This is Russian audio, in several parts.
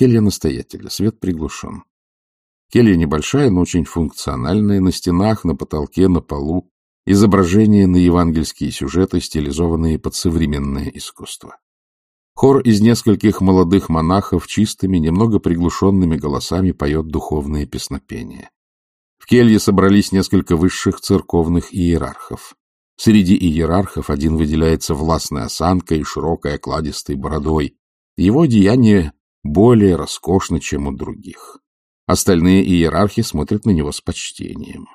Келья настоятеля, свет приглушен. Келья небольшая, но очень функциональная, на стенах, на потолке, на полу, изображения на евангельские сюжеты, стилизованные под современное искусство. Хор из нескольких молодых монахов чистыми, немного приглушенными голосами поет духовные песнопения. В келье собрались несколько высших церковных иерархов. Среди иерархов один выделяется властной осанкой и широкой окладистой бородой. Его деяние более роскошно, чем у других. Остальные иерархи смотрят на него с почтением.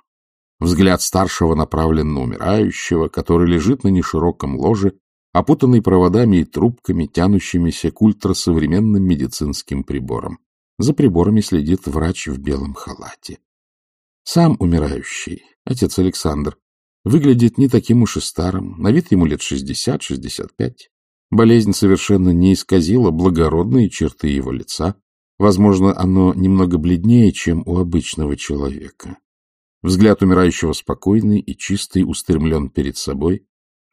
Взгляд старшего направлен на умирающего, который лежит на нешироком ложе опутанный проводами и трубками, тянущимися к ультрасовременным медицинским приборам. За приборами следит врач в белом халате. Сам умирающий, отец Александр, выглядит не таким уж и старым, на вид ему лет шестьдесят-шестьдесят пять. Болезнь совершенно не исказила благородные черты его лица. Возможно, оно немного бледнее, чем у обычного человека. Взгляд умирающего спокойный и чистый, устремлен перед собой,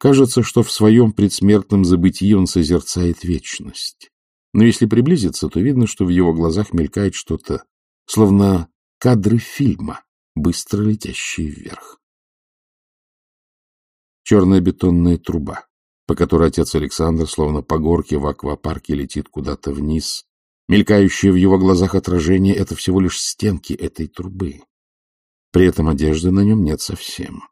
Кажется, что в своем предсмертном забытии он созерцает вечность. Но если приблизиться, то видно, что в его глазах мелькает что-то, словно кадры фильма, быстро летящие вверх. Черная бетонная труба, по которой отец Александр, словно по горке в аквапарке, летит куда-то вниз. Мелькающее в его глазах отражение — это всего лишь стенки этой трубы. При этом одежды на нем нет совсем.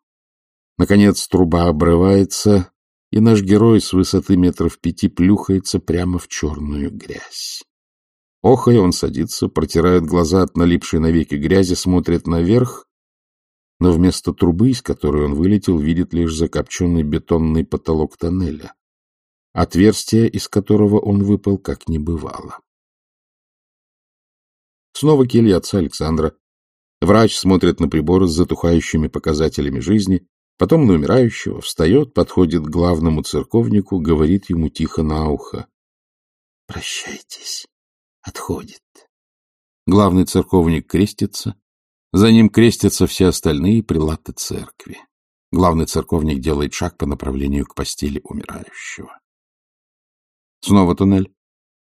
Наконец труба обрывается, и наш герой с высоты метров пяти плюхается прямо в черную грязь. Охая, он садится, протирает глаза от налипшей навеки грязи, смотрит наверх, но вместо трубы, из которой он вылетел, видит лишь закопченный бетонный потолок тоннеля, отверстие, из которого он выпал, как не бывало. Снова келья отца Александра. Врач смотрит на приборы с затухающими показателями жизни, Потом на умирающего встает, подходит к главному церковнику, говорит ему тихо на ухо. — Прощайтесь. Отходит. Главный церковник крестится. За ним крестятся все остальные прилаты церкви. Главный церковник делает шаг по направлению к постели умирающего. Снова туннель.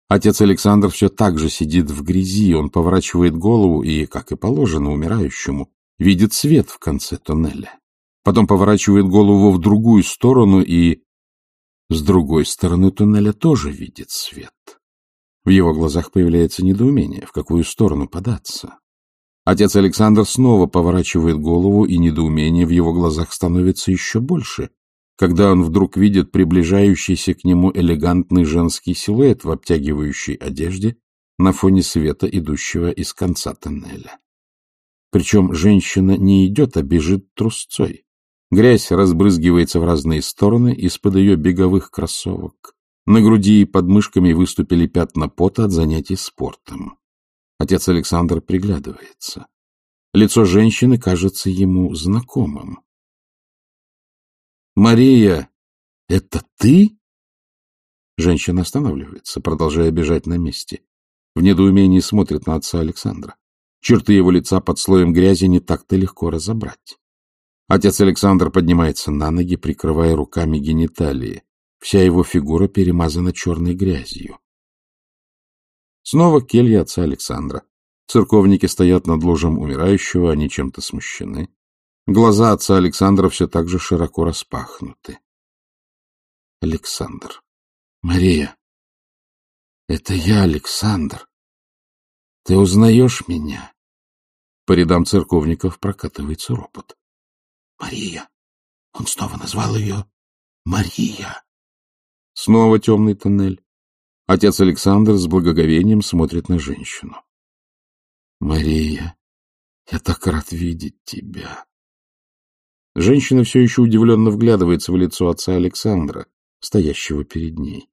Отец Александр все так же сидит в грязи, он поворачивает голову и, как и положено умирающему, видит свет в конце туннеля потом поворачивает голову в другую сторону и с другой стороны туннеля тоже видит свет. В его глазах появляется недоумение, в какую сторону податься. Отец Александр снова поворачивает голову, и недоумение в его глазах становится еще больше, когда он вдруг видит приближающийся к нему элегантный женский силуэт в обтягивающей одежде на фоне света, идущего из конца тоннеля. Причем женщина не идет, а бежит трусцой. Грязь разбрызгивается в разные стороны из-под ее беговых кроссовок. На груди и под мышками выступили пятна пота от занятий спортом. Отец Александр приглядывается. Лицо женщины кажется ему знакомым. «Мария, это ты?» Женщина останавливается, продолжая бежать на месте. В недоумении смотрит на отца Александра. Черты его лица под слоем грязи не так-то легко разобрать. Отец Александр поднимается на ноги, прикрывая руками гениталии. Вся его фигура перемазана черной грязью. Снова келья отца Александра. Церковники стоят над ложем умирающего, они чем-то смущены. Глаза отца Александра все так же широко распахнуты. Александр. Мария. Это я, Александр. Ты узнаешь меня? По рядам церковников прокатывается ропот. Мария. Он снова назвал ее Мария. Снова темный тоннель. Отец Александр с благоговением смотрит на женщину. Мария, я так рад видеть тебя. Женщина все еще удивленно вглядывается в лицо отца Александра, стоящего перед ней.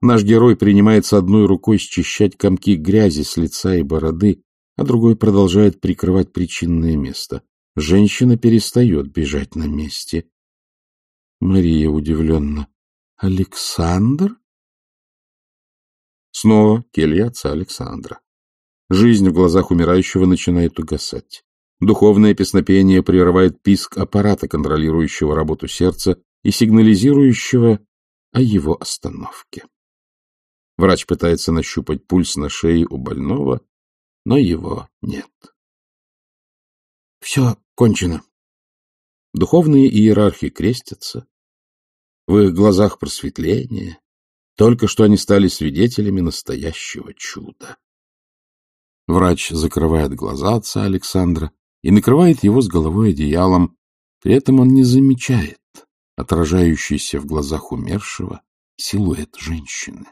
Наш герой принимается одной рукой счищать комки грязи с лица и бороды, а другой продолжает прикрывать причинное место. Женщина перестает бежать на месте. Мария удивленно. — Александр? Снова келья отца Александра. Жизнь в глазах умирающего начинает угасать. Духовное песнопение прерывает писк аппарата, контролирующего работу сердца и сигнализирующего о его остановке. Врач пытается нащупать пульс на шее у больного, но его нет. Все кончено. Духовные иерархи крестятся. В их глазах просветление. Только что они стали свидетелями настоящего чуда. Врач закрывает глаза отца Александра и накрывает его с головой одеялом. При этом он не замечает отражающийся в глазах умершего силуэт женщины.